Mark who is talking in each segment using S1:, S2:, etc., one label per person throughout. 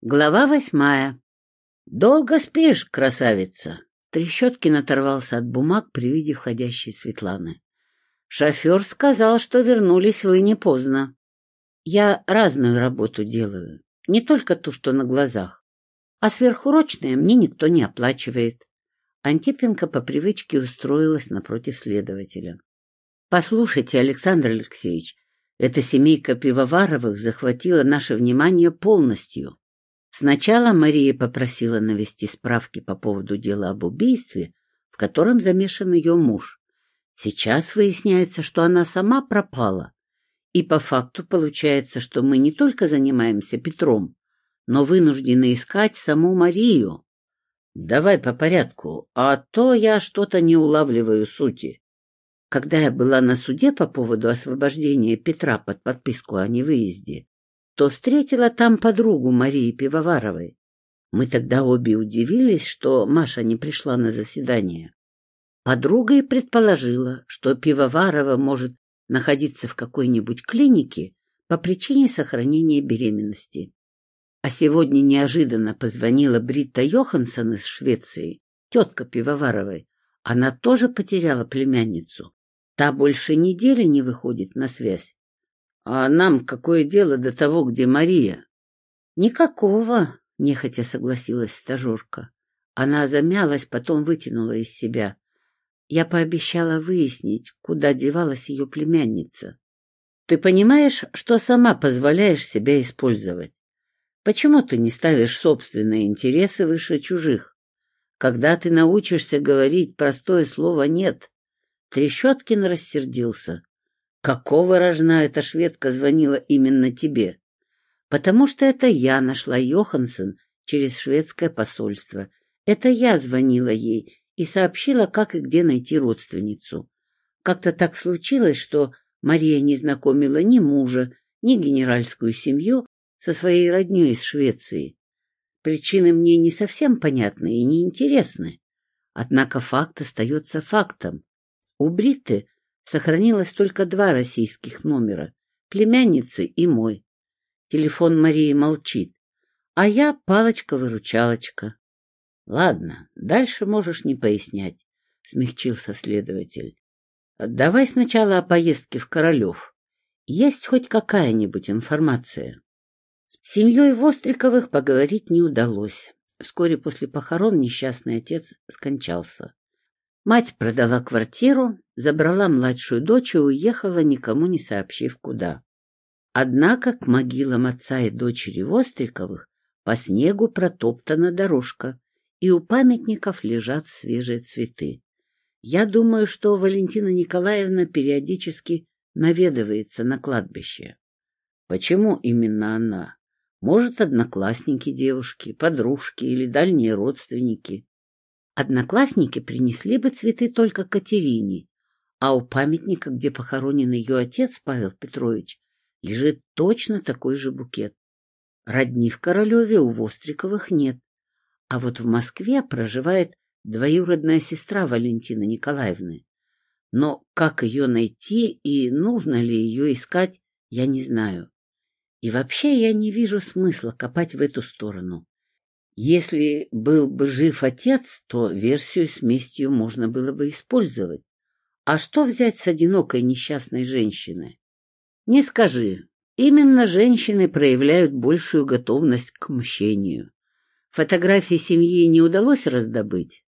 S1: Глава восьмая. «Долго спишь, красавица?» Трещоткин оторвался от бумаг при виде входящей Светланы. «Шофер сказал, что вернулись вы не поздно. Я разную работу делаю, не только ту, что на глазах, а сверхурочные мне никто не оплачивает». Антипенко по привычке устроилась напротив следователя. «Послушайте, Александр Алексеевич, эта семейка Пивоваровых захватила наше внимание полностью. Сначала Мария попросила навести справки по поводу дела об убийстве, в котором замешан ее муж. Сейчас выясняется, что она сама пропала. И по факту получается, что мы не только занимаемся Петром, но вынуждены искать саму Марию. Давай по порядку, а то я что-то не улавливаю сути. Когда я была на суде по поводу освобождения Петра под подписку о невыезде, то встретила там подругу Марии Пивоваровой. Мы тогда обе удивились, что Маша не пришла на заседание. Подруга и предположила, что Пивоварова может находиться в какой-нибудь клинике по причине сохранения беременности. А сегодня неожиданно позвонила Бритта Йоханссон из Швеции, тетка Пивоваровой. Она тоже потеряла племянницу. Та больше недели не выходит на связь. А нам какое дело до того, где Мария? Никакого, нехотя согласилась стажерка. Она замялась, потом вытянула из себя. Я пообещала выяснить, куда девалась ее племянница. Ты понимаешь, что сама позволяешь себя использовать? Почему ты не ставишь собственные интересы выше чужих? Когда ты научишься говорить простое слово «нет», Трещоткин рассердился. Какого рожна эта шведка звонила именно тебе? Потому что это я нашла Йоханссон через шведское посольство. Это я звонила ей и сообщила, как и где найти родственницу. Как-то так случилось, что Мария не знакомила ни мужа, ни генеральскую семью со своей родней из Швеции. Причины мне не совсем понятны и неинтересны. Однако факт остается фактом. У Бриты Сохранилось только два российских номера — племянницы и мой. Телефон Марии молчит, а я палочка-выручалочка. — Ладно, дальше можешь не пояснять, — смягчился следователь. — Давай сначала о поездке в Королев. Есть хоть какая-нибудь информация? С семьей Востриковых поговорить не удалось. Вскоре после похорон несчастный отец скончался. Мать продала квартиру, забрала младшую дочь и уехала, никому не сообщив куда. Однако к могилам отца и дочери Востриковых по снегу протоптана дорожка, и у памятников лежат свежие цветы. Я думаю, что Валентина Николаевна периодически наведывается на кладбище. Почему именно она? Может, одноклассники девушки, подружки или дальние родственники. Одноклассники принесли бы цветы только Катерине, а у памятника, где похоронен ее отец Павел Петрович, лежит точно такой же букет. Родни в Королеве у Востриковых нет, а вот в Москве проживает двоюродная сестра Валентины Николаевны. Но как ее найти и нужно ли ее искать, я не знаю. И вообще я не вижу смысла копать в эту сторону. Если был бы жив отец, то версию с местью можно было бы использовать. А что взять с одинокой несчастной женщины? Не скажи. Именно женщины проявляют большую готовность к мщению. Фотографии семьи не удалось раздобыть?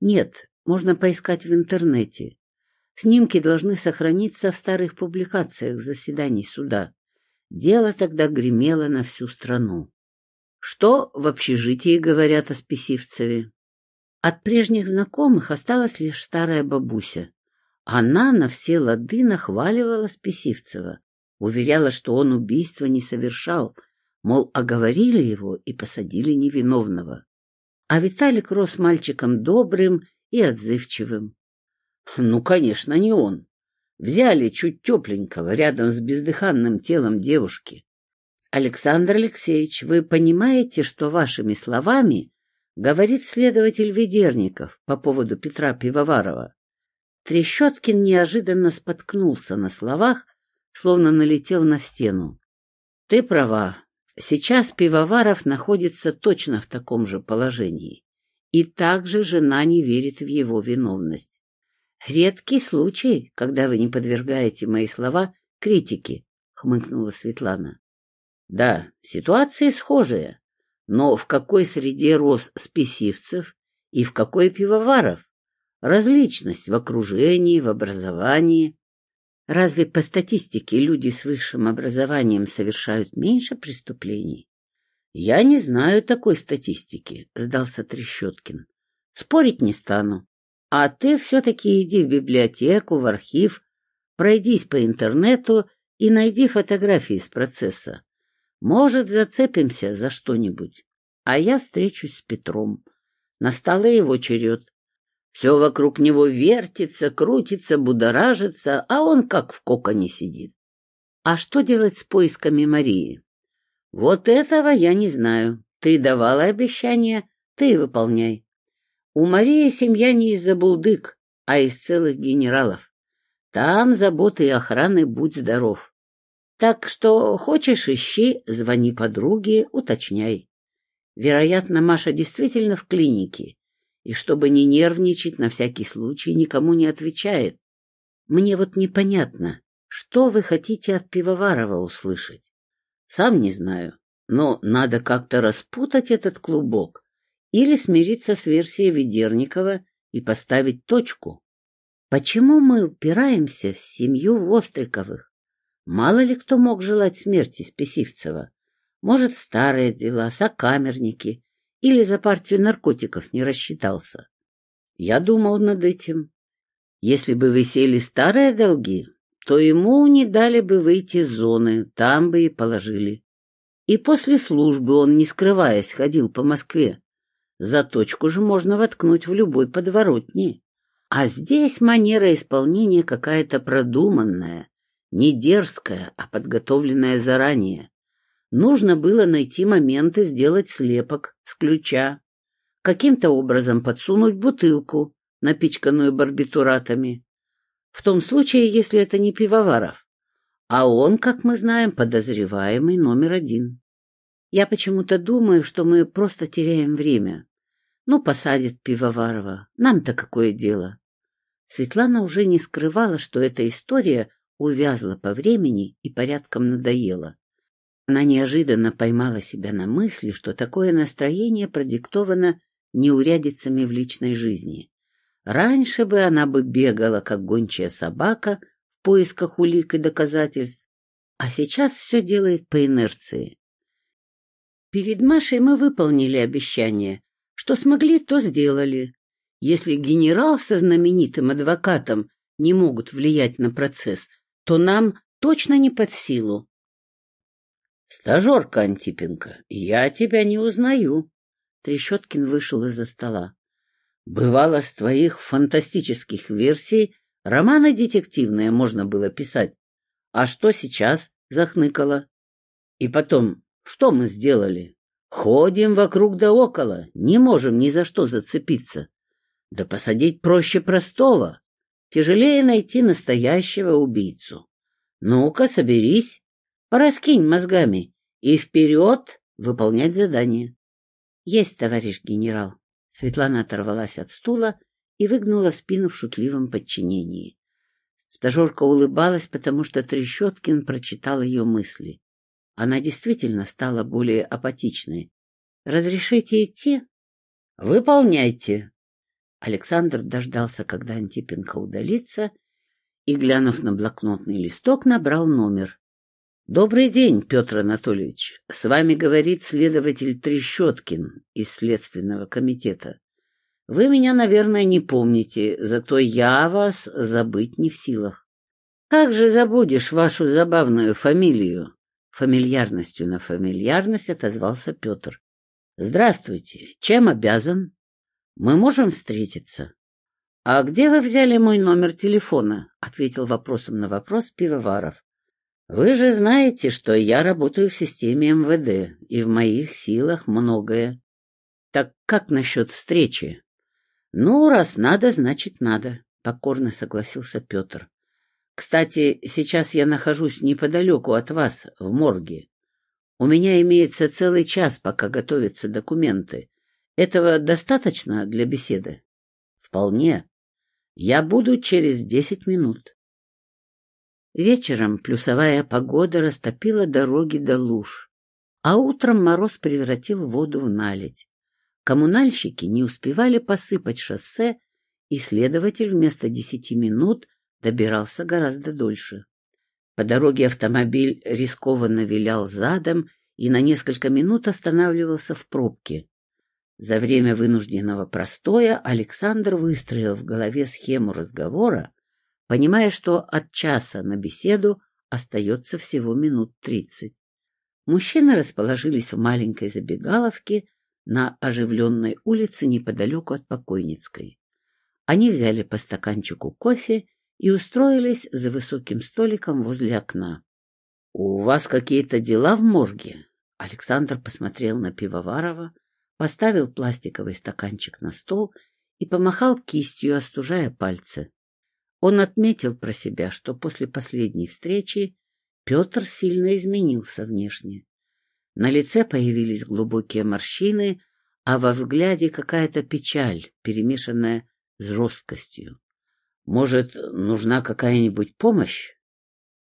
S1: Нет, можно поискать в интернете. Снимки должны сохраниться в старых публикациях заседаний суда. Дело тогда гремело на всю страну. Что в общежитии говорят о Списивцеве? От прежних знакомых осталась лишь старая бабуся. Она на все лады нахваливала Списивцева, уверяла, что он убийства не совершал, мол, оговорили его и посадили невиновного. А Виталик рос мальчиком добрым и отзывчивым. Ну, конечно, не он. Взяли чуть тепленького рядом с бездыханным телом девушки. Александр Алексеевич, вы понимаете, что вашими словами говорит следователь Ведерников по поводу Петра Пивоварова? Трещоткин неожиданно споткнулся на словах, словно налетел на стену. Ты права. Сейчас Пивоваров находится точно в таком же положении. И также жена не верит в его виновность. Редкий случай, когда вы не подвергаете мои слова критике, хмыкнула Светлана. Да, ситуация схожая, но в какой среде рос спесивцев и в какой пивоваров? Различность в окружении, в образовании. Разве по статистике люди с высшим образованием совершают меньше преступлений? Я не знаю такой статистики, сдался Трещоткин. Спорить не стану. А ты все-таки иди в библиотеку, в архив, пройдись по интернету и найди фотографии с процесса. Может, зацепимся за что-нибудь. А я встречусь с Петром. Настал его черед. Все вокруг него вертится, крутится, будоражится, а он как в коконе сидит. А что делать с поисками Марии? Вот этого я не знаю. Ты давала обещание, ты выполняй. У Марии семья не из-за булдык, а из целых генералов. Там заботы и охраны будь здоров. Так что хочешь ищи, звони подруге, уточняй. Вероятно, Маша действительно в клинике, и чтобы не нервничать, на всякий случай никому не отвечает. Мне вот непонятно, что вы хотите от Пивоварова услышать? Сам не знаю, но надо как-то распутать этот клубок или смириться с версией Ведерникова и поставить точку. Почему мы упираемся в семью Востриковых? Мало ли кто мог желать смерти Списивцева. Может, старые дела, сокамерники, или за партию наркотиков не рассчитался. Я думал над этим. Если бы висели старые долги, то ему не дали бы выйти из зоны, там бы и положили. И после службы он, не скрываясь, ходил по Москве. За точку же можно воткнуть в любой подворотне. А здесь манера исполнения какая-то продуманная, не дерзкая, а подготовленная заранее. Нужно было найти момент и сделать слепок с ключа, каким-то образом подсунуть бутылку, напичканную барбитуратами. В том случае, если это не пивоваров. А он, как мы знаем, подозреваемый номер один. Я почему-то думаю, что мы просто теряем время. Ну, посадят Пивоварова. Нам-то какое дело? Светлана уже не скрывала, что эта история увязла по времени и порядком надоела. Она неожиданно поймала себя на мысли, что такое настроение продиктовано неурядицами в личной жизни. Раньше бы она бы бегала, как гончая собака, в поисках улик и доказательств, а сейчас все делает по инерции. Перед Машей мы выполнили обещание. Что смогли, то сделали. Если генерал со знаменитым адвокатом не могут влиять на процесс, то нам точно не под силу. «Стажерка Антипенко, я тебя не узнаю». Трещоткин вышел из-за стола. «Бывало, с твоих фантастических версий романы детективные можно было писать. А что сейчас?» — захныкала. «И потом, что мы сделали? Ходим вокруг да около, не можем ни за что зацепиться. Да посадить проще простого. Тяжелее найти настоящего убийцу. Ну-ка, соберись, Пораскинь мозгами и вперед выполнять задание. — Есть, товарищ генерал. Светлана оторвалась от стула и выгнула спину в шутливом подчинении. Стажерка улыбалась, потому что Трещоткин прочитал ее мысли. Она действительно стала более апатичной. — Разрешите идти? — Выполняйте. Александр дождался, когда Антипенко удалится, и, глянув на блокнотный листок, набрал номер. Добрый день, Петр Анатольевич. С вами говорит следователь Трещоткин из Следственного комитета. Вы меня, наверное, не помните, зато я вас забыть не в силах. Как же забудешь вашу забавную фамилию? Фамильярностью на фамильярность отозвался Петр. Здравствуйте. Чем обязан? Мы можем встретиться? А где вы взяли мой номер телефона? Ответил вопросом на вопрос Пивоваров. Вы же знаете, что я работаю в системе МВД, и в моих силах многое. Так как насчет встречи? Ну, раз надо, значит надо, — покорно согласился Петр. Кстати, сейчас я нахожусь неподалеку от вас, в морге. У меня имеется целый час, пока готовятся документы. Этого достаточно для беседы? Вполне. Я буду через десять минут. Вечером плюсовая погода растопила дороги до луж, а утром мороз превратил воду в наледь. Коммунальщики не успевали посыпать шоссе, и следователь вместо десяти минут добирался гораздо дольше. По дороге автомобиль рискованно вилял задом и на несколько минут останавливался в пробке. За время вынужденного простоя Александр выстроил в голове схему разговора, понимая, что от часа на беседу остается всего минут тридцать. Мужчины расположились в маленькой забегаловке на оживленной улице неподалеку от Покойницкой. Они взяли по стаканчику кофе и устроились за высоким столиком возле окна. — У вас какие-то дела в морге? Александр посмотрел на Пивоварова, поставил пластиковый стаканчик на стол и помахал кистью, остужая пальцы. Он отметил про себя, что после последней встречи Петр сильно изменился внешне. На лице появились глубокие морщины, а во взгляде какая-то печаль, перемешанная с жесткостью. Может, нужна какая-нибудь помощь?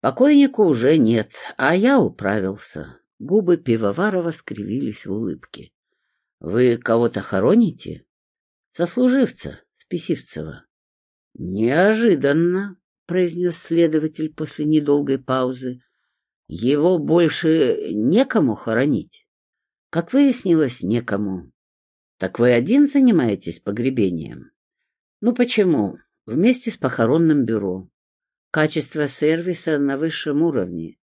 S1: Покойнику уже нет, а я управился. Губы Пивоварова скривились в улыбке. — Вы кого-то хороните? — Сослуживца, Списивцева. — Неожиданно, — произнес следователь после недолгой паузы. — Его больше некому хоронить. Как выяснилось, некому. Так вы один занимаетесь погребением? Ну почему? Вместе с похоронным бюро. Качество сервиса на высшем уровне.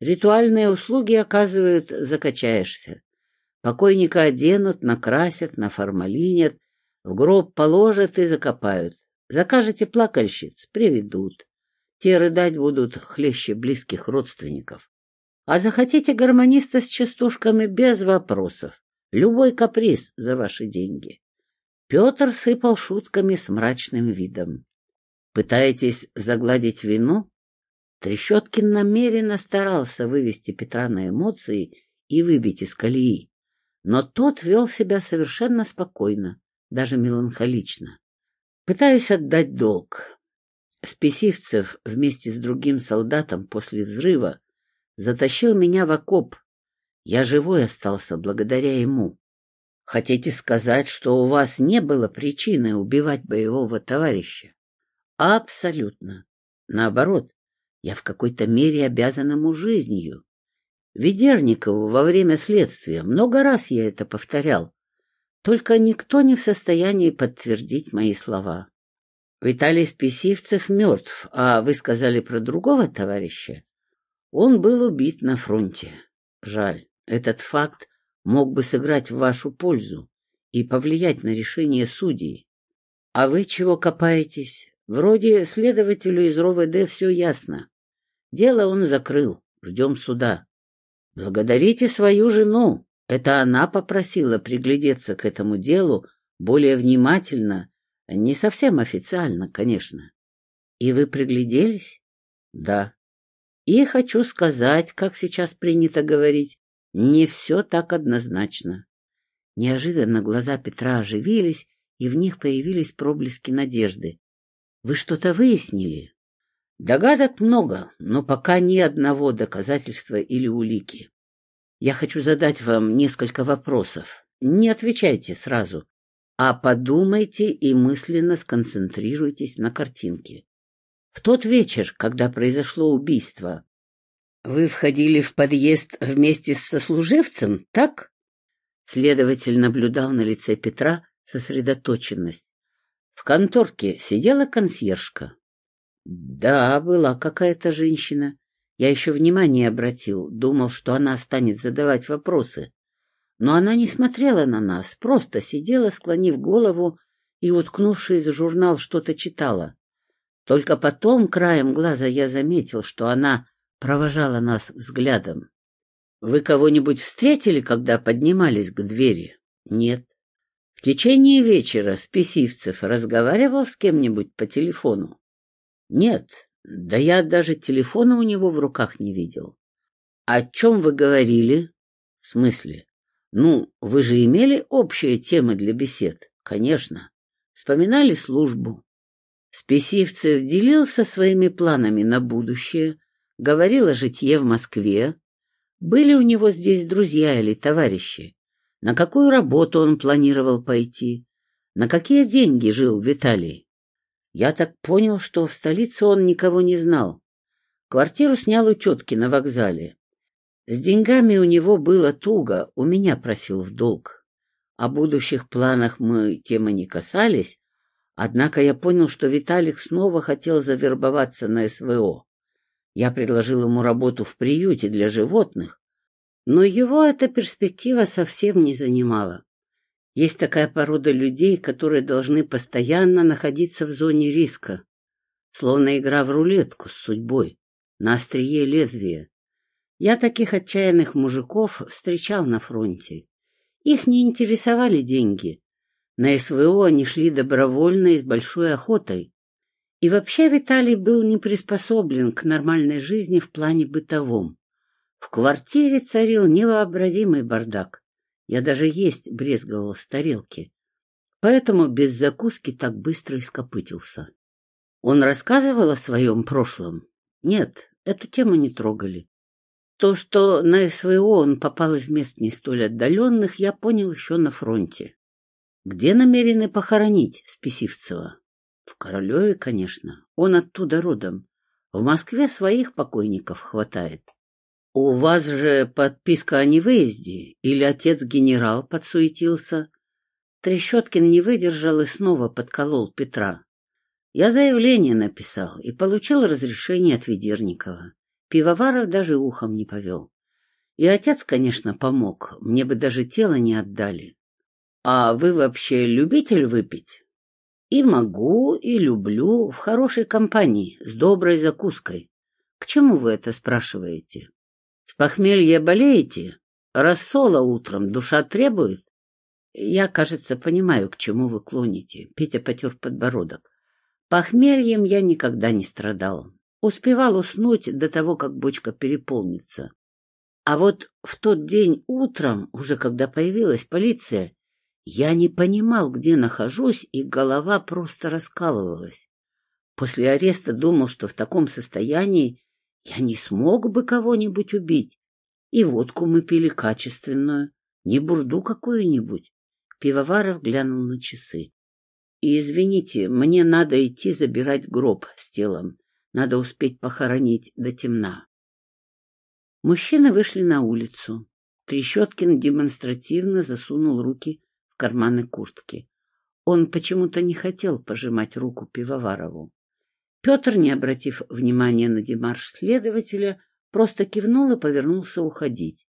S1: Ритуальные услуги оказывают, закачаешься. Покойника оденут, накрасят, наформалинят, в гроб положат и закопают. Закажете плакальщиц, приведут. Те рыдать будут хлеще близких родственников. А захотите гармониста с частушками без вопросов. Любой каприз за ваши деньги. Петр сыпал шутками с мрачным видом. Пытаетесь загладить вину? Трещоткин намеренно старался вывести Петра на эмоции и выбить из колеи. Но тот вел себя совершенно спокойно, даже меланхолично. Пытаюсь отдать долг. Спесивцев вместе с другим солдатом после взрыва затащил меня в окоп. Я живой остался благодаря ему. Хотите сказать, что у вас не было причины убивать боевого товарища? Абсолютно. Наоборот, я в какой-то мере обязан ему жизнью. Ведерникову во время следствия много раз я это повторял. Только никто не в состоянии подтвердить мои слова. Виталий Списивцев мертв, а вы сказали про другого товарища? Он был убит на фронте. Жаль, этот факт мог бы сыграть в вашу пользу и повлиять на решение судей. А вы чего копаетесь? Вроде следователю из РОВД все ясно. Дело он закрыл, ждем суда. Благодарите свою жену. Это она попросила приглядеться к этому делу более внимательно, не совсем официально, конечно. И вы пригляделись? Да. И хочу сказать, как сейчас принято говорить, не все так однозначно. Неожиданно глаза Петра оживились, и в них появились проблески надежды. — Вы что-то выяснили? — Догадок много, но пока ни одного доказательства или улики. Я хочу задать вам несколько вопросов. Не отвечайте сразу, а подумайте и мысленно сконцентрируйтесь на картинке. В тот вечер, когда произошло убийство, вы входили в подъезд вместе с сослуживцем, так? Следователь наблюдал на лице Петра сосредоточенность. В конторке сидела консьержка. Да, была какая-то женщина. Я еще внимание обратил, думал, что она станет задавать вопросы. Но она не смотрела на нас, просто сидела, склонив голову и, уткнувшись в журнал, что-то читала. Только потом, краем глаза, я заметил, что она провожала нас взглядом. Вы кого-нибудь встретили, когда поднимались к двери? Нет. В течение вечера Списивцев разговаривал с кем-нибудь по телефону? Нет. Да я даже телефона у него в руках не видел. О чем вы говорили? В смысле? Ну, вы же имели общие темы для бесед? Конечно. Вспоминали службу. Спесивцев делился своими планами на будущее, говорил о житье в Москве. Были у него здесь друзья или товарищи? На какую работу он планировал пойти? На какие деньги жил Виталий? Я так понял, что в столице он никого не знал. Квартиру снял у тетки на вокзале. С деньгами у него было туго, у меня просил в долг. О будущих планах мы темы не касались, однако я понял, что Виталик снова хотел завербоваться на СВО. Я предложил ему работу в приюте для животных, но его эта перспектива совсем не занимала. Есть такая порода людей, которые должны постоянно находиться в зоне риска, словно игра в рулетку с судьбой, на острие лезвия. Я таких отчаянных мужиков встречал на фронте. Их не интересовали деньги. На СВО они шли добровольно и с большой охотой. И вообще Виталий был не приспособлен к нормальной жизни в плане бытовом. В квартире царил невообразимый бардак. Я даже есть брезговал с тарелки. Поэтому без закуски так быстро ископытился. Он рассказывал о своем прошлом? Нет, эту тему не трогали. То, что на СВО он попал из мест не столь отдаленных, я понял еще на фронте. Где намерены похоронить Списивцева? В Королеве, конечно. Он оттуда родом. В Москве своих покойников хватает. У вас же подписка о невыезде? Или отец-генерал подсуетился? Трещоткин не выдержал и снова подколол Петра. Я заявление написал и получил разрешение от Ведерникова. Пивоваров даже ухом не повел. И отец, конечно, помог, мне бы даже тело не отдали. А вы вообще любитель выпить? И могу, и люблю, в хорошей компании, с доброй закуской. К чему вы это спрашиваете? С похмелья болеете? Рассола утром душа требует? Я, кажется, понимаю, к чему вы клоните. Петя потер подбородок. Похмельем я никогда не страдал. Успевал уснуть до того, как бочка переполнится. А вот в тот день утром, уже когда появилась полиция, я не понимал, где нахожусь, и голова просто раскалывалась. После ареста думал, что в таком состоянии я не смог бы кого-нибудь убить. И водку мы пили качественную, не бурду какую-нибудь. Пивоваров глянул на часы. — И извините, мне надо идти забирать гроб с телом. Надо успеть похоронить до темна. Мужчины вышли на улицу. Трещоткин демонстративно засунул руки в карманы куртки. Он почему-то не хотел пожимать руку Пивоварову. Петр, не обратив внимания на демарш следователя, просто кивнул и повернулся уходить.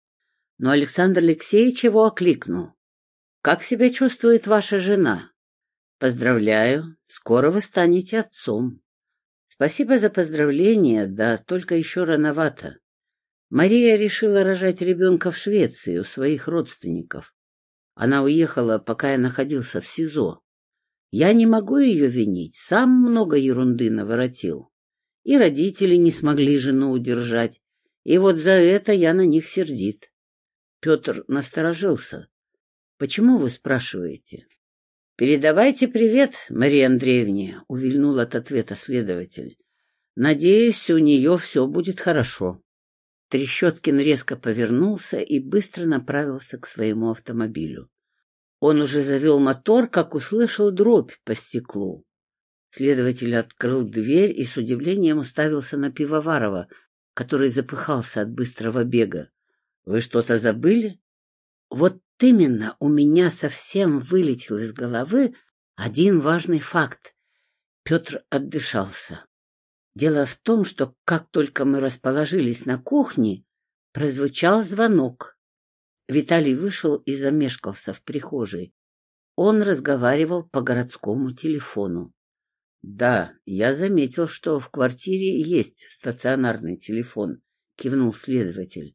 S1: Но Александр Алексеевич его окликнул. — Как себя чувствует ваша жена? — Поздравляю, скоро вы станете отцом. Спасибо за поздравление, да только еще рановато. Мария решила рожать ребенка в Швеции у своих родственников. Она уехала, пока я находился в СИЗО. Я не могу ее винить, сам много ерунды наворотил. И родители не смогли жену удержать, и вот за это я на них сердит. Петр насторожился. — Почему вы спрашиваете? — Передавайте привет, Мария Андреевне, — увильнул от ответа следователь. — Надеюсь, у нее все будет хорошо. Трещоткин резко повернулся и быстро направился к своему автомобилю. Он уже завел мотор, как услышал дробь по стеклу. Следователь открыл дверь и с удивлением уставился на Пивоварова, который запыхался от быстрого бега. — Вы что-то забыли? — Вот именно у меня совсем вылетел из головы один важный факт. Петр отдышался. Дело в том, что как только мы расположились на кухне, прозвучал звонок. Виталий вышел и замешкался в прихожей. Он разговаривал по городскому телефону. «Да, я заметил, что в квартире есть стационарный телефон», — кивнул следователь.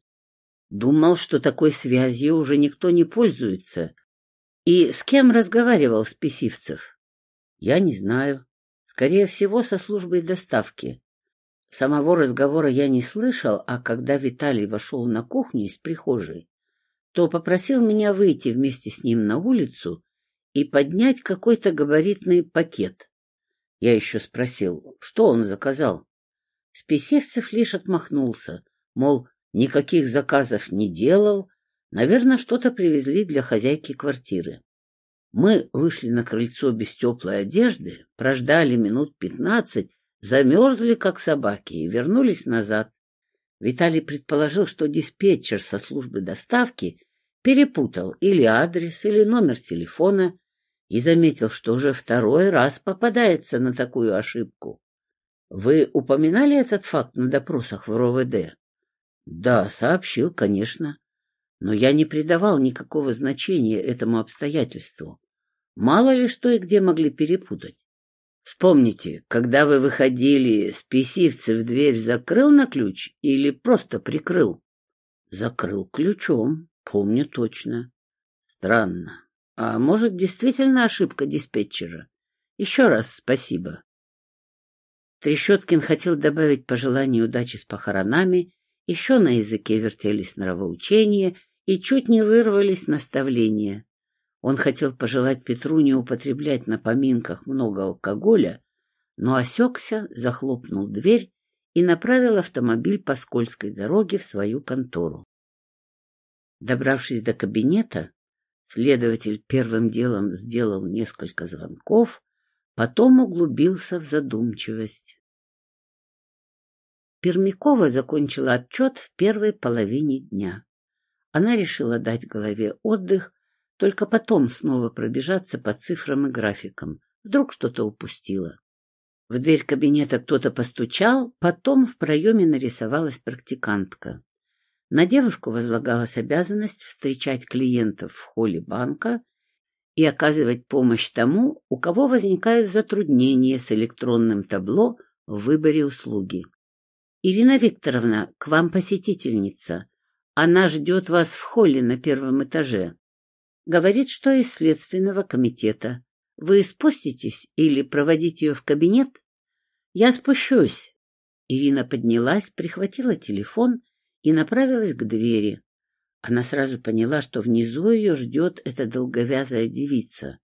S1: Думал, что такой связью уже никто не пользуется. И с кем разговаривал Списивцев? Я не знаю. Скорее всего, со службой доставки. Самого разговора я не слышал, а когда Виталий вошел на кухню из прихожей, то попросил меня выйти вместе с ним на улицу и поднять какой-то габаритный пакет. Я еще спросил, что он заказал. Спесевцев лишь отмахнулся, мол, никаких заказов не делал, наверное, что-то привезли для хозяйки квартиры. Мы вышли на крыльцо без теплой одежды, прождали минут пятнадцать, замерзли, как собаки, и вернулись назад. Виталий предположил, что диспетчер со службы доставки перепутал или адрес, или номер телефона и заметил, что уже второй раз попадается на такую ошибку. Вы упоминали этот факт на допросах в РОВД? Да, сообщил, конечно. Но я не придавал никакого значения этому обстоятельству. Мало ли что и где могли перепутать. Вспомните, когда вы выходили, спесивцев дверь закрыл на ключ или просто прикрыл? Закрыл ключом, помню точно. Странно. А может, действительно ошибка диспетчера? Еще раз спасибо. Трещоткин хотел добавить пожелание удачи с похоронами, еще на языке вертелись нравоучения и чуть не вырвались наставления. Он хотел пожелать Петру не употреблять на поминках много алкоголя, но осекся, захлопнул дверь и направил автомобиль по скользкой дороге в свою контору. Добравшись до кабинета, следователь первым делом сделал несколько звонков, потом углубился в задумчивость. Пермякова закончила отчет в первой половине дня. Она решила дать голове отдых, только потом снова пробежаться по цифрам и графикам. Вдруг что-то упустила. В дверь кабинета кто-то постучал, потом в проеме нарисовалась практикантка. На девушку возлагалась обязанность встречать клиентов в холле банка и оказывать помощь тому, у кого возникают затруднения с электронным табло в выборе услуги. «Ирина Викторовна, к вам посетительница. Она ждет вас в холле на первом этаже. Говорит, что из следственного комитета. Вы спуститесь или проводите ее в кабинет? Я спущусь. Ирина поднялась, прихватила телефон и направилась к двери. Она сразу поняла, что внизу ее ждет эта долговязая девица.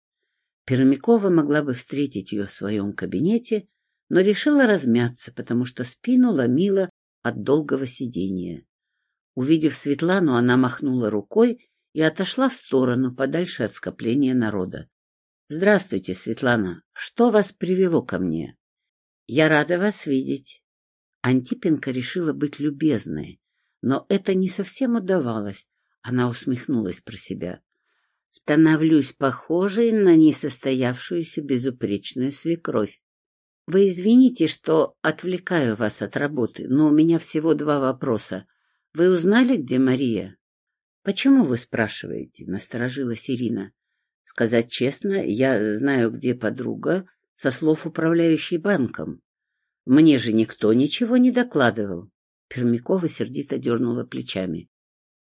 S1: Пермякова могла бы встретить ее в своем кабинете, но решила размяться, потому что спину ломила от долгого сидения. Увидев Светлану, она махнула рукой и отошла в сторону, подальше от скопления народа. — Здравствуйте, Светлана. Что вас привело ко мне? — Я рада вас видеть. Антипенко решила быть любезной, но это не совсем удавалось. Она усмехнулась про себя. Становлюсь похожей на несостоявшуюся безупречную свекровь. Вы извините, что отвлекаю вас от работы, но у меня всего два вопроса. Вы узнали, где Мария? «Почему вы спрашиваете?» — насторожилась Ирина. «Сказать честно, я знаю, где подруга, со слов управляющей банком. Мне же никто ничего не докладывал». Пермякова сердито дернула плечами.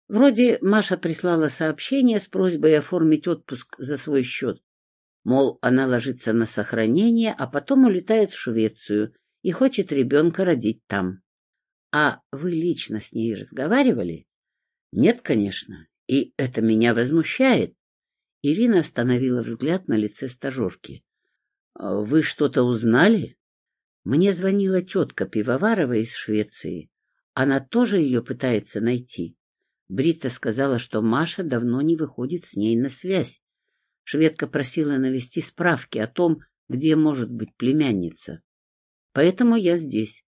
S1: Вроде Маша прислала сообщение с просьбой оформить отпуск за свой счет. Мол, она ложится на сохранение, а потом улетает в Швецию и хочет ребенка родить там. А вы лично с ней разговаривали? Нет, конечно, и это меня возмущает. Ирина остановила взгляд на лице стажерки. «А — Вы что-то узнали? Мне звонила тетка Пивоварова из Швеции. Она тоже ее пытается найти. Брита сказала, что Маша давно не выходит с ней на связь. Шведка просила навести справки о том, где может быть племянница. Поэтому я здесь.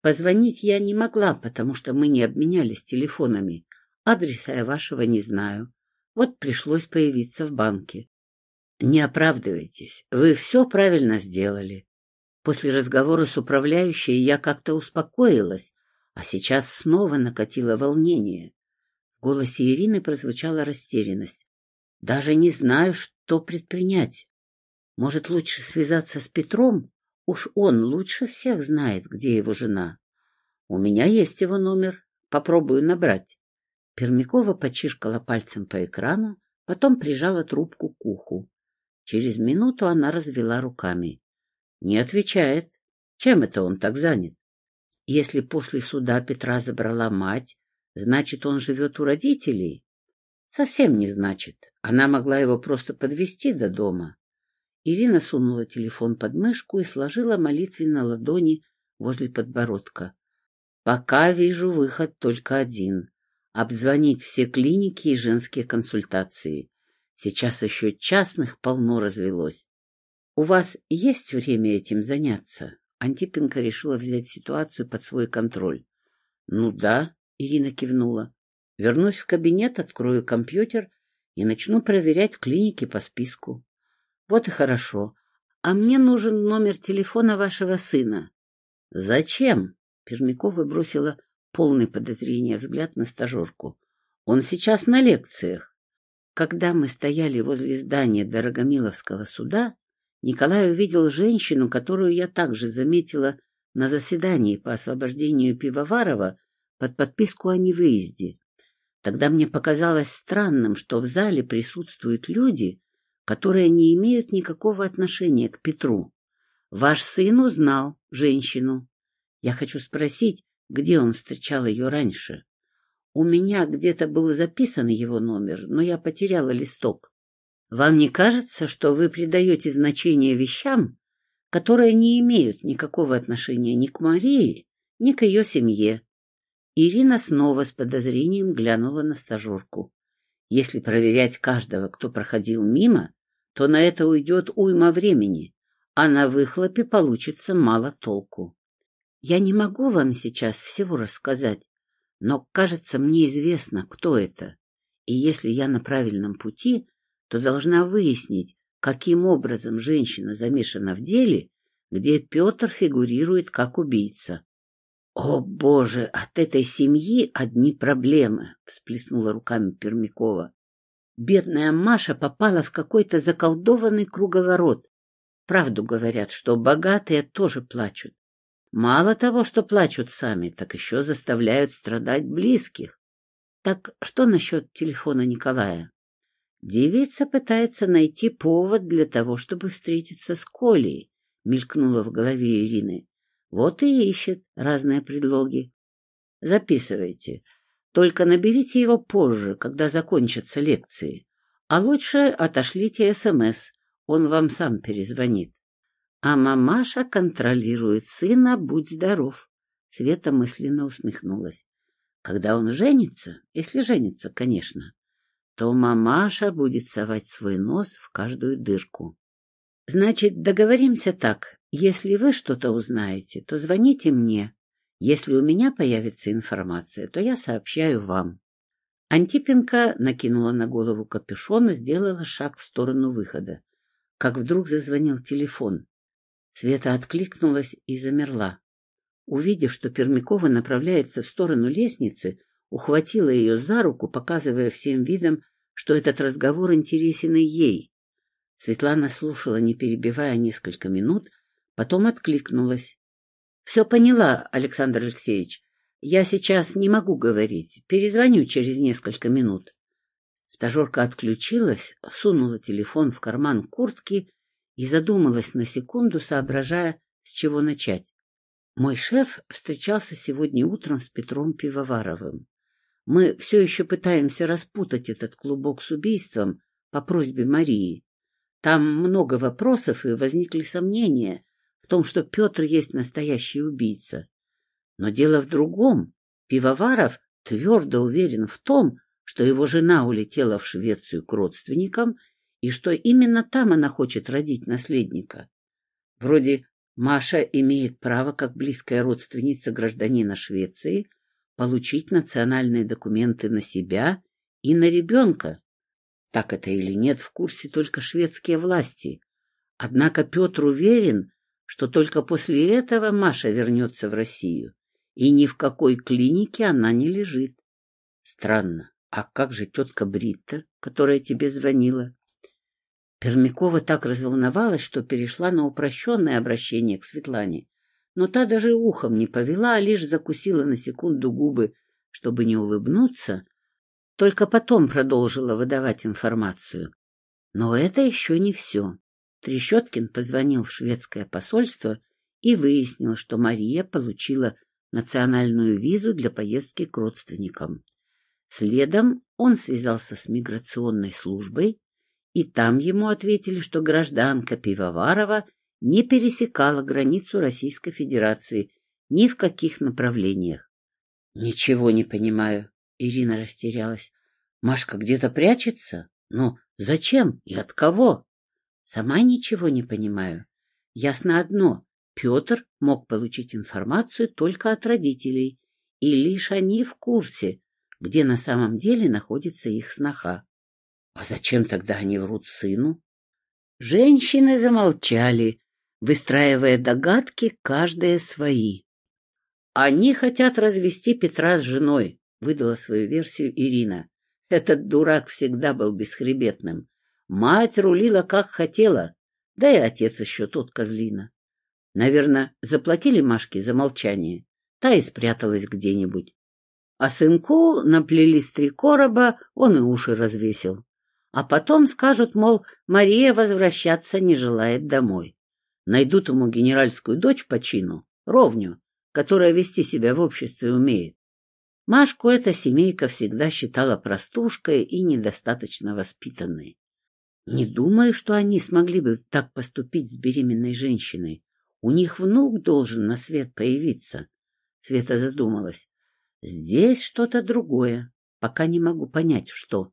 S1: Позвонить я не могла, потому что мы не обменялись телефонами. Адреса я вашего не знаю. Вот пришлось появиться в банке. Не оправдывайтесь, вы все правильно сделали. После разговора с управляющей я как-то успокоилась, а сейчас снова накатило волнение. В голосе Ирины прозвучала растерянность. Даже не знаю, что предпринять. Может, лучше связаться с Петром? Уж он лучше всех знает, где его жена. У меня есть его номер. Попробую набрать. Пермякова почиркала пальцем по экрану, потом прижала трубку к уху. Через минуту она развела руками. Не отвечает. Чем это он так занят? Если после суда Петра забрала мать, значит, он живет у родителей? Совсем не значит. Она могла его просто подвести до дома. Ирина сунула телефон под мышку и сложила молитвенно ладони возле подбородка. Пока вижу выход только один — обзвонить все клиники и женские консультации. Сейчас еще частных полно развелось. У вас есть время этим заняться? Антипенко решила взять ситуацию под свой контроль. — Ну да, — Ирина кивнула. — Вернусь в кабинет, открою компьютер и начну проверять клиники по списку. — Вот и хорошо. А мне нужен номер телефона вашего сына. — Зачем? Пермякова бросила полный подозрения взгляд на стажерку. Он сейчас на лекциях. Когда мы стояли возле здания Дорогомиловского суда, Николай увидел женщину, которую я также заметила на заседании по освобождению Пивоварова под подписку о невыезде. Тогда мне показалось странным, что в зале присутствуют люди, которые не имеют никакого отношения к Петру. Ваш сын узнал женщину. Я хочу спросить, где он встречал ее раньше. У меня где-то был записан его номер, но я потеряла листок. Вам не кажется, что вы придаете значение вещам, которые не имеют никакого отношения ни к Марии, ни к ее семье? Ирина снова с подозрением глянула на стажерку. Если проверять каждого, кто проходил мимо, то на это уйдет уйма времени, а на выхлопе получится мало толку. Я не могу вам сейчас всего рассказать, но, кажется, мне известно, кто это. И если я на правильном пути, то должна выяснить, каким образом женщина замешана в деле, где Петр фигурирует как убийца. — О, Боже, от этой семьи одни проблемы! — всплеснула руками Пермякова. Бедная Маша попала в какой-то заколдованный круговорот. Правду говорят, что богатые тоже плачут. Мало того, что плачут сами, так еще заставляют страдать близких. Так что насчет телефона Николая? Девица пытается найти повод для того, чтобы встретиться с Колей, мелькнула в голове Ирины. Вот и ищет разные предлоги. Записывайте. Только наберите его позже, когда закончатся лекции. А лучше отошлите СМС, он вам сам перезвонит. А мамаша контролирует сына, будь здоров. Света мысленно усмехнулась. Когда он женится, если женится, конечно, то мамаша будет совать свой нос в каждую дырку. Значит, договоримся так. Если вы что-то узнаете, то звоните мне. Если у меня появится информация, то я сообщаю вам. Антипенко накинула на голову капюшон и сделала шаг в сторону выхода. Как вдруг зазвонил телефон. Света откликнулась и замерла. Увидев, что Пермякова направляется в сторону лестницы, ухватила ее за руку, показывая всем видом, что этот разговор интересен и ей. Светлана слушала, не перебивая несколько минут, потом откликнулась. — Все поняла, Александр Алексеевич. Я сейчас не могу говорить. Перезвоню через несколько минут. Стажерка отключилась, сунула телефон в карман куртки и задумалась на секунду, соображая, с чего начать. Мой шеф встречался сегодня утром с Петром Пивоваровым. Мы все еще пытаемся распутать этот клубок с убийством по просьбе Марии. Там много вопросов, и возникли сомнения в том, что Петр есть настоящий убийца. Но дело в другом. Пивоваров твердо уверен в том, что его жена улетела в Швецию к родственникам и что именно там она хочет родить наследника. Вроде Маша имеет право, как близкая родственница гражданина Швеции, получить национальные документы на себя и на ребенка. Так это или нет, в курсе только шведские власти. Однако Петр уверен, что только после этого Маша вернется в Россию, и ни в какой клинике она не лежит. Странно, а как же тетка Бритта, которая тебе звонила? Пермякова так разволновалась, что перешла на упрощенное обращение к Светлане. Но та даже ухом не повела, а лишь закусила на секунду губы, чтобы не улыбнуться, только потом продолжила выдавать информацию. Но это еще не все. Трещоткин позвонил в шведское посольство и выяснил, что Мария получила национальную визу для поездки к родственникам. Следом он связался с миграционной службой, и там ему ответили, что гражданка Пивоварова не пересекала границу Российской Федерации ни в каких направлениях. — Ничего не понимаю, — Ирина растерялась. — Машка где-то прячется? Но зачем и от кого? — Сама ничего не понимаю. Ясно одно — Петр мог получить информацию только от родителей, и лишь они в курсе, где на самом деле находится их сноха. А зачем тогда они врут сыну? Женщины замолчали, выстраивая догадки, каждая свои. Они хотят развести Петра с женой, выдала свою версию Ирина. Этот дурак всегда был бесхребетным. Мать рулила как хотела, да и отец еще тот козлина. Наверное, заплатили Машке за молчание. Та и спряталась где-нибудь. А сынку наплелись три короба, он и уши развесил. А потом скажут, мол, Мария возвращаться не желает домой. Найдут ему генеральскую дочь по чину, ровню, которая вести себя в обществе умеет. Машку эта семейка всегда считала простушкой и недостаточно воспитанной. Не думаю, что они смогли бы так поступить с беременной женщиной. У них внук должен на свет появиться. Света задумалась. Здесь что-то другое. Пока не могу понять, что.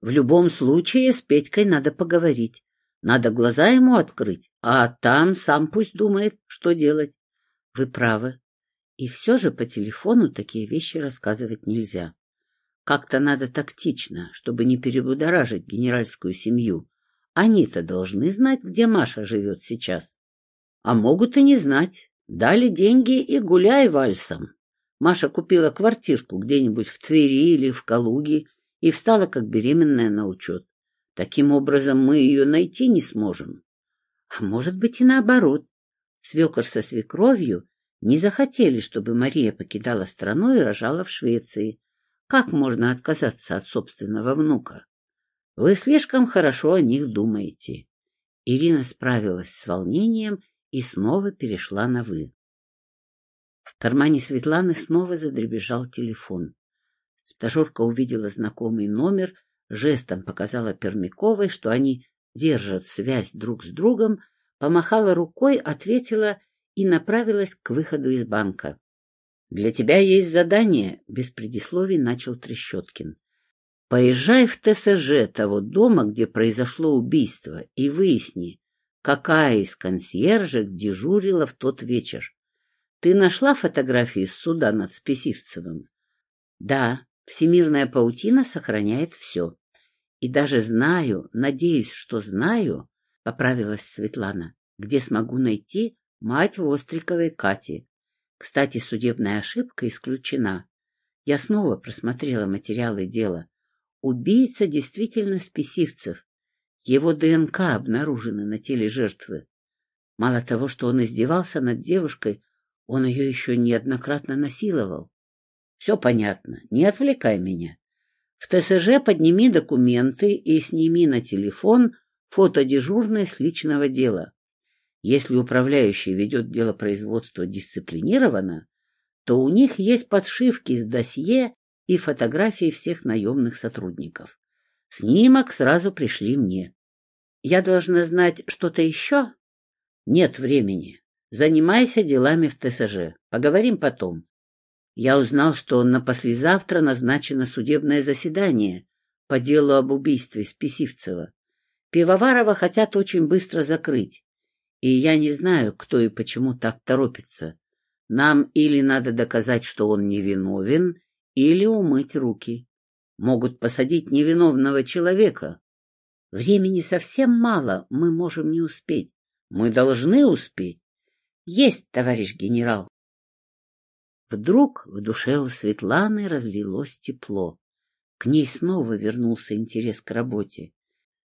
S1: В любом случае с Петькой надо поговорить. Надо глаза ему открыть, а там сам пусть думает, что делать. Вы правы. И все же по телефону такие вещи рассказывать нельзя. Как-то надо тактично, чтобы не перебудоражить генеральскую семью. Они-то должны знать, где Маша живет сейчас. А могут и не знать. Дали деньги и гуляй вальсом. Маша купила квартирку где-нибудь в Твери или в Калуге и встала как беременная на учет. Таким образом, мы ее найти не сможем. А может быть и наоборот. Свекор со свекровью не захотели, чтобы Мария покидала страну и рожала в Швеции. Как можно отказаться от собственного внука? Вы слишком хорошо о них думаете. Ирина справилась с волнением и снова перешла на «вы». В кармане Светланы снова задребезжал телефон. Стажерка увидела знакомый номер, жестом показала Пермяковой, что они держат связь друг с другом, помахала рукой, ответила и направилась к выходу из банка. — Для тебя есть задание, — без предисловий начал Трещоткин. — Поезжай в ТСЖ того дома, где произошло убийство, и выясни, какая из консьержек дежурила в тот вечер. Ты нашла фотографии суда над Списивцевым? Да, всемирная паутина сохраняет все. И даже знаю, надеюсь, что знаю, — поправилась Светлана, — где смогу найти мать Востриковой Кати. Кстати, судебная ошибка исключена. Я снова просмотрела материалы дела. Убийца действительно Списивцев. Его ДНК обнаружены на теле жертвы. Мало того, что он издевался над девушкой, он ее еще неоднократно насиловал. Все понятно, не отвлекай меня. В ТСЖ подними документы и сними на телефон фото дежурной с личного дела. Если управляющий ведет дело производства дисциплинированно, то у них есть подшивки с досье и фотографии всех наемных сотрудников. Снимок сразу пришли мне. Я должна знать что-то еще? Нет времени. Занимайся делами в ТСЖ. Поговорим потом. Я узнал, что на послезавтра назначено судебное заседание по делу об убийстве Списивцева. Пивоварова хотят очень быстро закрыть. И я не знаю, кто и почему так торопится. Нам или надо доказать, что он невиновен, или умыть руки. Могут посадить невиновного человека. Времени совсем мало, мы можем не успеть. Мы должны успеть. Есть, товарищ генерал. Вдруг в душе у Светланы разлилось тепло. К ней снова вернулся интерес к работе.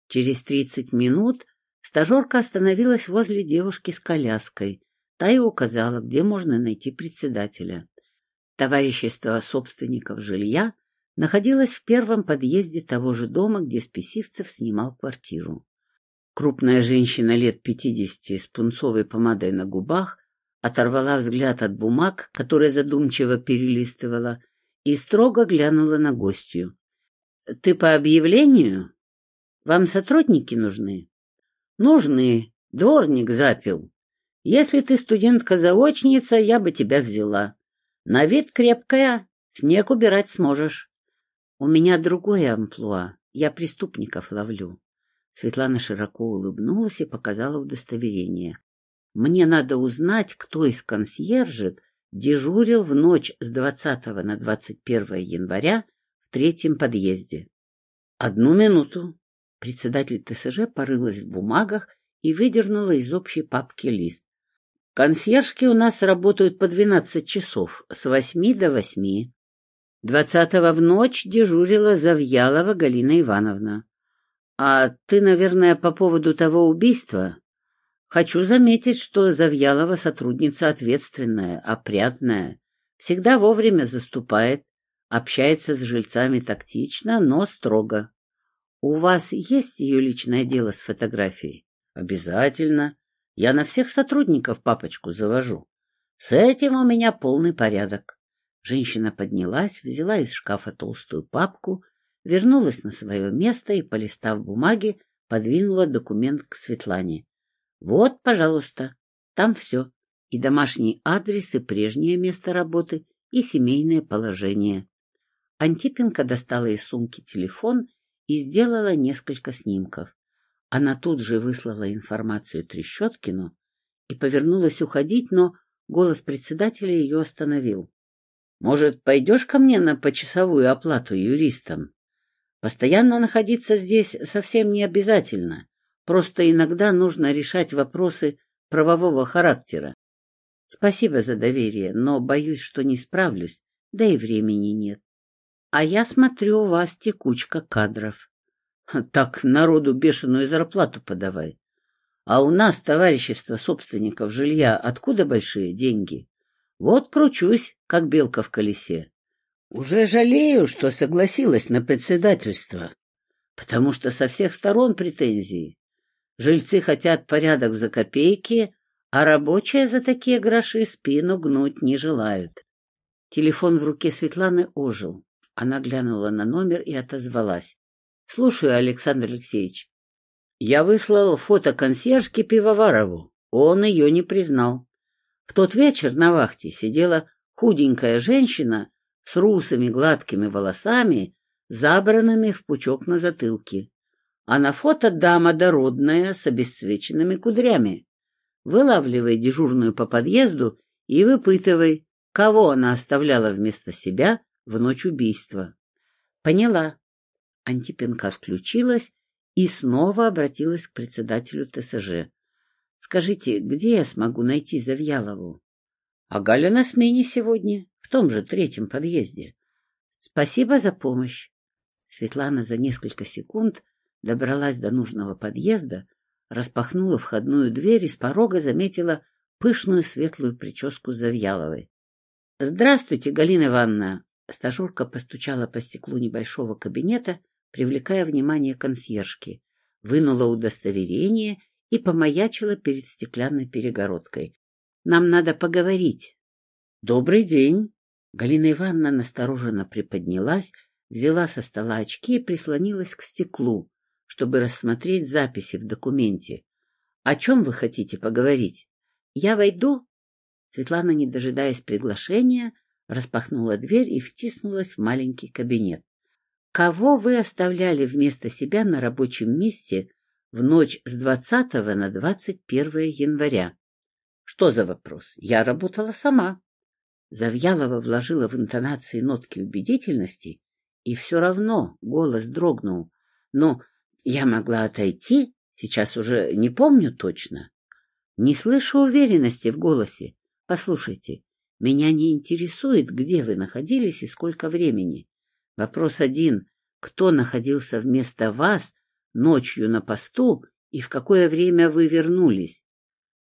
S1: Через тридцать минут стажерка остановилась возле девушки с коляской. Та и указала, где можно найти председателя. Товарищество собственников жилья находилось в первом подъезде того же дома, где Списивцев снимал квартиру. Крупная женщина лет пятидесяти с пунцовой помадой на губах оторвала взгляд от бумаг, которые задумчиво перелистывала, и строго глянула на гостью. — Ты по объявлению? Вам сотрудники нужны? — Нужны. Дворник запил. Если ты студентка-заочница, я бы тебя взяла. На вид крепкая, снег убирать сможешь. У меня другое амплуа. Я преступников ловлю. Светлана широко улыбнулась и показала удостоверение. Мне надо узнать, кто из консьержек дежурил в ночь с 20 на 21 января в третьем подъезде. Одну минуту. Председатель ТСЖ порылась в бумагах и выдернула из общей папки лист. Консьержки у нас работают по 12 часов, с 8 до 8. Двадцатого в ночь дежурила Завьялова Галина Ивановна. А ты, наверное, по поводу того убийства? Хочу заметить, что Завьялова сотрудница ответственная, опрятная, всегда вовремя заступает, общается с жильцами тактично, но строго. У вас есть ее личное дело с фотографией? Обязательно. Я на всех сотрудников папочку завожу. С этим у меня полный порядок. Женщина поднялась, взяла из шкафа толстую папку, вернулась на свое место и, полистав бумаги, подвинула документ к Светлане. Вот, пожалуйста, там все. И домашний адрес, и прежнее место работы, и семейное положение. Антипенко достала из сумки телефон и сделала несколько снимков. Она тут же выслала информацию Трещоткину и повернулась уходить, но голос председателя ее остановил. — Может, пойдешь ко мне на почасовую оплату юристам? Постоянно находиться здесь совсем не обязательно. Просто иногда нужно решать вопросы правового характера. Спасибо за доверие, но боюсь, что не справлюсь, да и времени нет. А я смотрю, у вас текучка кадров. Так народу бешеную зарплату подавай. А у нас, товарищество собственников жилья, откуда большие деньги? Вот кручусь, как белка в колесе. Уже жалею, что согласилась на председательство, потому что со всех сторон претензии. Жильцы хотят порядок за копейки, а рабочие за такие гроши спину гнуть не желают. Телефон в руке Светланы ожил. Она глянула на номер и отозвалась. — Слушаю, Александр Алексеевич. Я выслал фото консьержке Пивоварову. Он ее не признал. В тот вечер на вахте сидела худенькая женщина с русыми гладкими волосами, забранными в пучок на затылке а на фото дама дородная с обесцвеченными кудрями. Вылавливай дежурную по подъезду и выпытывай, кого она оставляла вместо себя в ночь убийства. Поняла. Антипенко отключилась и снова обратилась к председателю ТСЖ. Скажите, где я смогу найти Завьялову? А Галя на смене сегодня, в том же третьем подъезде. Спасибо за помощь. Светлана за несколько секунд добралась до нужного подъезда, распахнула входную дверь и с порога заметила пышную светлую прическу Завьяловой. — Здравствуйте, Галина Ивановна! Стажерка постучала по стеклу небольшого кабинета, привлекая внимание консьержки, вынула удостоверение и помаячила перед стеклянной перегородкой. — Нам надо поговорить. — Добрый день! Галина Ивановна настороженно приподнялась, взяла со стола очки и прислонилась к стеклу, чтобы рассмотреть записи в документе. О чем вы хотите поговорить? Я войду? Светлана, не дожидаясь приглашения, распахнула дверь и втиснулась в маленький кабинет. Кого вы оставляли вместо себя на рабочем месте в ночь с 20 на 21 января? Что за вопрос? Я работала сама. Завьялова вложила в интонации нотки убедительности, и все равно голос дрогнул. Но я могла отойти, сейчас уже не помню точно. Не слышу уверенности в голосе. Послушайте, меня не интересует, где вы находились и сколько времени. Вопрос один. Кто находился вместо вас ночью на посту и в какое время вы вернулись?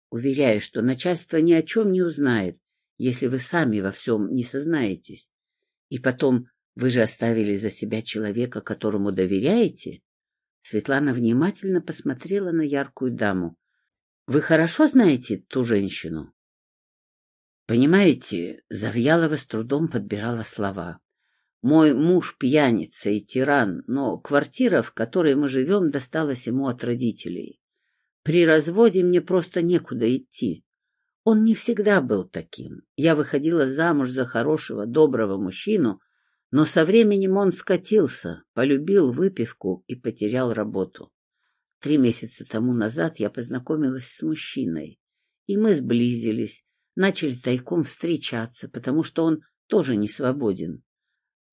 S1: Уверяю, что начальство ни о чем не узнает, если вы сами во всем не сознаетесь. И потом, вы же оставили за себя человека, которому доверяете? Светлана внимательно посмотрела на яркую даму. — Вы хорошо знаете ту женщину? Понимаете, Завьялова с трудом подбирала слова. Мой муж пьяница и тиран, но квартира, в которой мы живем, досталась ему от родителей. При разводе мне просто некуда идти. Он не всегда был таким. Я выходила замуж за хорошего, доброго мужчину, но со временем он скатился, полюбил выпивку и потерял работу. Три месяца тому назад я познакомилась с мужчиной, и мы сблизились, начали тайком встречаться, потому что он тоже не свободен.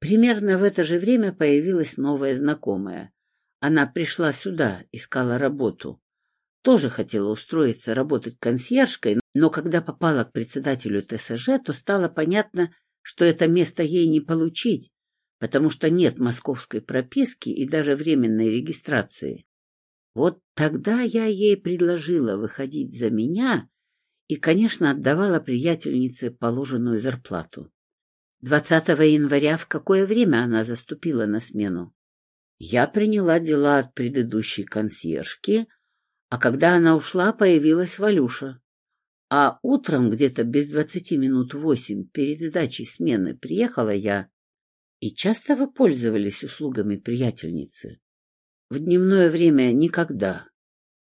S1: Примерно в это же время появилась новая знакомая. Она пришла сюда, искала работу. Тоже хотела устроиться работать консьержкой, но когда попала к председателю ТСЖ, то стало понятно, что это место ей не получить, потому что нет московской прописки и даже временной регистрации. Вот тогда я ей предложила выходить за меня и, конечно, отдавала приятельнице положенную зарплату. 20 января в какое время она заступила на смену? Я приняла дела от предыдущей консьержки, а когда она ушла, появилась Валюша. А утром, где-то без двадцати минут восемь, перед сдачей смены, приехала я. И часто вы пользовались услугами приятельницы? В дневное время никогда,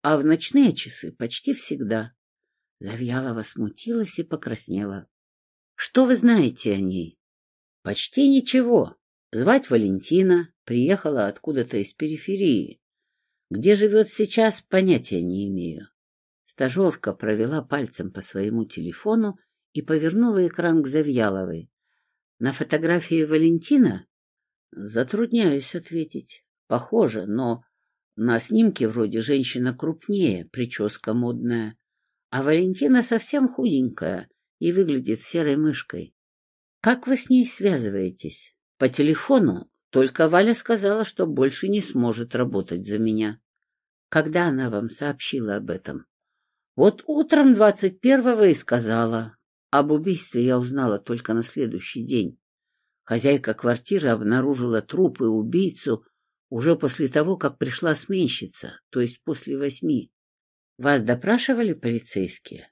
S1: а в ночные часы почти всегда. Завьялова смутилась и покраснела. — Что вы знаете о ней? — Почти ничего. Звать Валентина, приехала откуда-то из периферии. Где живет сейчас, понятия не имею. Стажерка провела пальцем по своему телефону и повернула экран к Завьяловой. На фотографии Валентина? Затрудняюсь ответить. Похоже, но на снимке вроде женщина крупнее, прическа модная. А Валентина совсем худенькая и выглядит серой мышкой. Как вы с ней связываетесь? По телефону? Только Валя сказала, что больше не сможет работать за меня. Когда она вам сообщила об этом? Вот утром двадцать первого и сказала. Об убийстве я узнала только на следующий день. Хозяйка квартиры обнаружила труп и убийцу уже после того, как пришла сменщица, то есть после восьми. Вас допрашивали полицейские?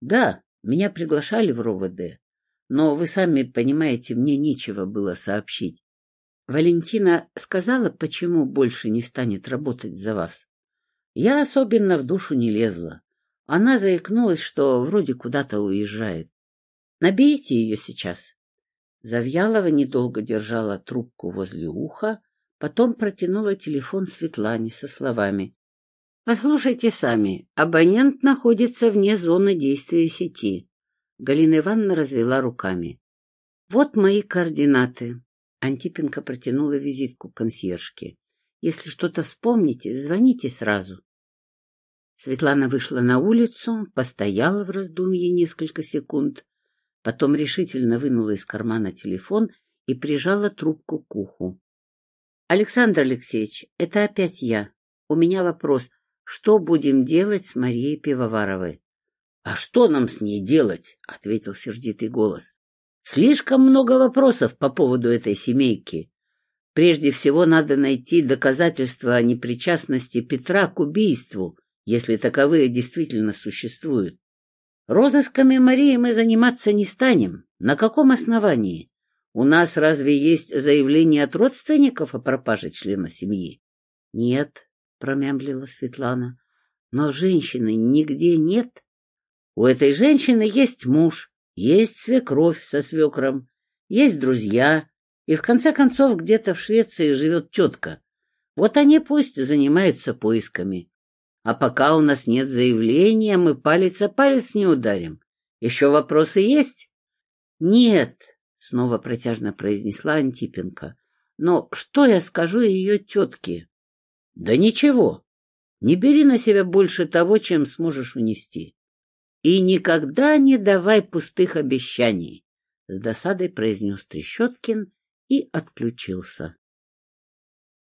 S1: Да, меня приглашали в РОВД, но вы сами понимаете, мне нечего было сообщить. Валентина сказала, почему больше не станет работать за вас. Я особенно в душу не лезла. Она заикнулась, что вроде куда-то уезжает. Наберите ее сейчас. Завьялова недолго держала трубку возле уха, потом протянула телефон Светлане со словами. — Послушайте сами, абонент находится вне зоны действия сети. Галина Ивановна развела руками. — Вот мои координаты. Антипенко протянула визитку консьержке. — Если что-то вспомните, звоните сразу. Светлана вышла на улицу, постояла в раздумье несколько секунд, потом решительно вынула из кармана телефон и прижала трубку к уху. — Александр Алексеевич, это опять я. У меня вопрос. Что будем делать с Марией Пивоваровой? — А что нам с ней делать? — ответил сердитый голос. — Слишком много вопросов по поводу этой семейки. Прежде всего надо найти доказательства непричастности Петра к убийству, если таковые действительно существуют. Розысками Марии мы заниматься не станем. На каком основании? У нас разве есть заявление от родственников о пропаже члена семьи? — Нет, — промямлила Светлана, — но женщины нигде нет. У этой женщины есть муж, есть свекровь со свекром, есть друзья, и в конце концов где-то в Швеции живет тетка. Вот они пусть занимаются поисками. А пока у нас нет заявления, мы палец о палец не ударим. Еще вопросы есть? Нет, снова протяжно произнесла Антипенко. Но что я скажу ее тетке? Да ничего. Не бери на себя больше того, чем сможешь унести. И никогда не давай пустых обещаний, с досадой произнес Трещоткин и отключился.